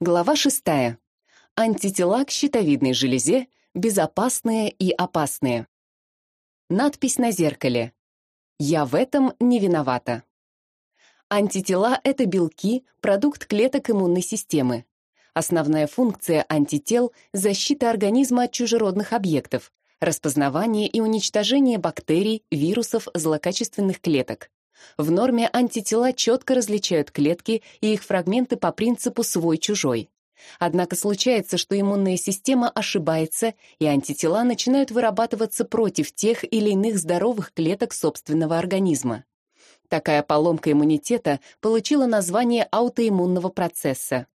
Глава шестая. Антитела к щитовидной железе безопасные и опасные. Надпись на зеркале. «Я в этом не виновата». Антитела — это белки, продукт клеток иммунной системы. Основная функция антител — защита организма от чужеродных объектов, распознавание и уничтожение бактерий, вирусов, злокачественных клеток. В норме антитела четко различают клетки и их фрагменты по принципу «свой-чужой». Однако случается, что иммунная система ошибается, и антитела начинают вырабатываться против тех или иных здоровых клеток собственного организма. Такая поломка иммунитета получила название аутоиммунного процесса.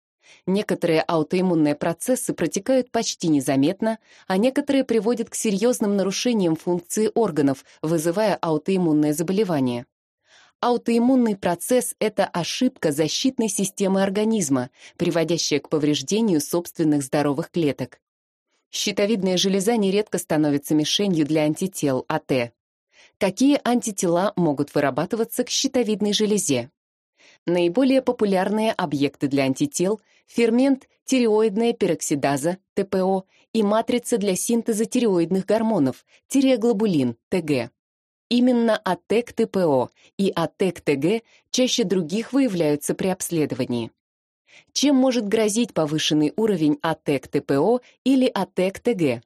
Некоторые аутоиммунные процессы протекают почти незаметно, а некоторые приводят к серьезным нарушениям функции органов, вызывая аутоиммунное заболевание. Аутоиммунный процесс — это ошибка защитной системы организма, приводящая к повреждению собственных здоровых клеток. Щитовидная железа нередко становится мишенью для антител АТ. Какие антитела могут вырабатываться к щитовидной железе? Наиболее популярные объекты для антител — фермент тиреоидная пероксидаза, ТПО, и матрица для синтеза тиреоидных гормонов, тиреоглобулин, ТГ. Именно АТЭК-ТПО и АТЭК-ТГ чаще других выявляются при обследовании. Чем может грозить повышенный уровень АТЭК-ТПО или АТЭК-ТГ?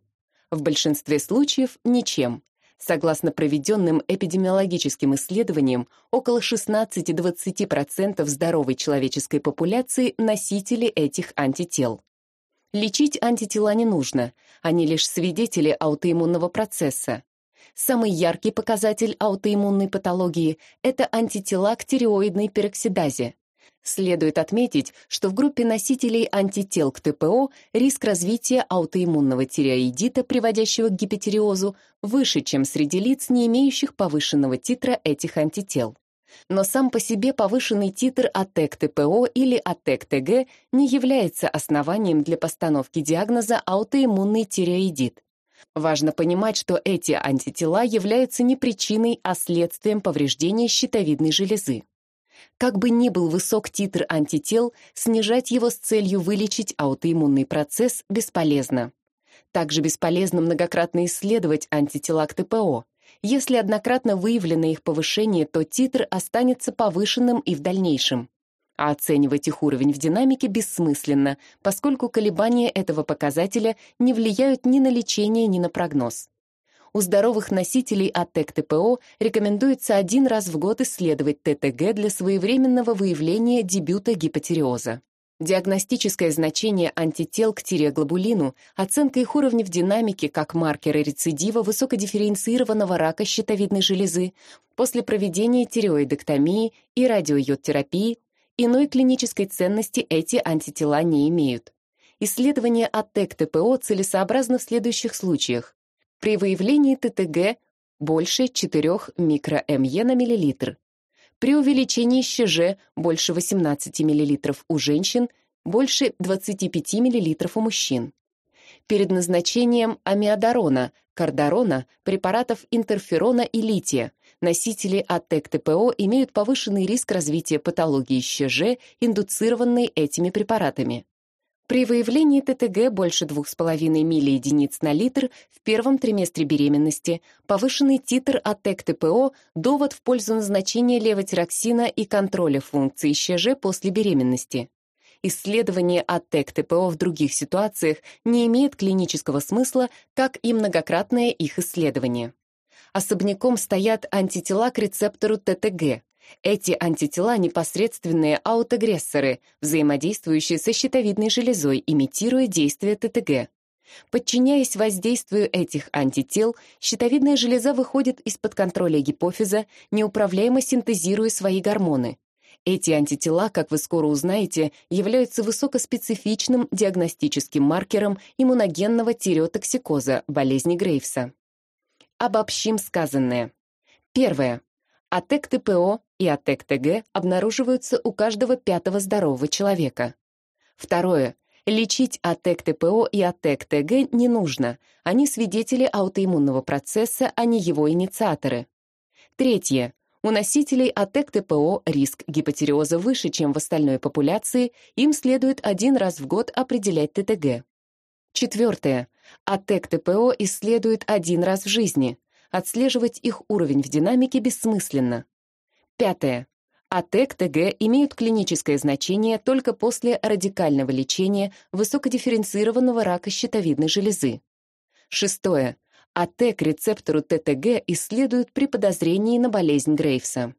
В большинстве случаев ничем. Согласно проведенным эпидемиологическим исследованиям, около 16-20% здоровой человеческой популяции носители этих антител. Лечить антитела не нужно, они лишь свидетели аутоиммунного процесса. Самый яркий показатель аутоиммунной патологии — это антитела к тиреоидной пероксидазе. Следует отметить, что в группе носителей антител к ТПО риск развития аутоиммунного тиреоидита, приводящего к гипотиреозу, выше, чем среди лиц, не имеющих повышенного титра этих антител. Но сам по себе повышенный титр АТЭК-ТПО или АТЭК-ТГ не является основанием для постановки диагноза аутоиммунный тиреоидит. Важно понимать, что эти антитела являются не причиной, а следствием повреждения щитовидной железы. Как бы ни был высок титр антител, снижать его с целью вылечить аутоиммунный процесс бесполезно. Также бесполезно многократно исследовать антитела к ТПО. Если однократно выявлено их повышение, то титр останется повышенным и в дальнейшем. А оценивать их уровень в динамике бессмысленно, поскольку колебания этого показателя не влияют ни на лечение, ни на прогноз. У здоровых носителей АТЭК-ТПО рекомендуется один раз в год исследовать ТТГ для своевременного выявления дебюта гипотиреоза. Диагностическое значение антител к тиреоглобулину, оценка их уровня в динамике как маркеры рецидива высокодифференцированного рака щитовидной железы после проведения тиреоидектомии и радиойодтерапии Иной клинической ценности эти антитела не имеют. Исследование АТЭК-ТПО целесообразно в следующих случаях. При выявлении ТТГ больше 4 микро-МЕ на миллилитр. При увеличении ЩЖ больше 18 мл у женщин, больше 25 мл у мужчин. Перед назначением амиодарона, кардарона, препаратов интерферона и лития, носители АТЭК-ТПО имеют повышенный риск развития патологии ЩЖ, индуцированной этими препаратами. При выявлении ТТГ больше 2,5 миллиединиц на литр в первом триместре беременности повышенный титр АТЭК-ТПО – довод в пользу назначения левотироксина и контроля функции ЩЖ после беременности. Исследование АТЭК-ТПО в других ситуациях не имеет клинического смысла, как и многократное их исследование особняком стоят антитела к рецептору ТТГ. Эти антитела — непосредственные аутогрессоры, взаимодействующие со щитовидной железой, имитируя действие ТТГ. Подчиняясь воздействию этих антител, щитовидная железа выходит из-под контроля гипофиза, неуправляемо синтезируя свои гормоны. Эти антитела, как вы скоро узнаете, являются высокоспецифичным диагностическим маркером иммуногенного тиреотоксикоза, болезни Грейвса. Обобщим сказанное. Первое. АТЭК-ТПО и АТЭК-ТГ обнаруживаются у каждого пятого здорового человека. Второе. Лечить АТЭК-ТПО и АТЭК-ТГ не нужно. Они свидетели аутоиммунного процесса, а не его инициаторы. Третье. У носителей АТЭК-ТПО риск гипотереоза выше, чем в остальной популяции, им следует один раз в год определять ТТГ. Четвертое. АТЭК-ТПО исследует один раз в жизни. Отслеживать их уровень в динамике бессмысленно. Пятое. АТЭК-ТГ имеют клиническое значение только после радикального лечения высокодифференцированного рака щитовидной железы. Шестое. АТЭК рецептору ТТГ исследуют при подозрении на болезнь Грейвса.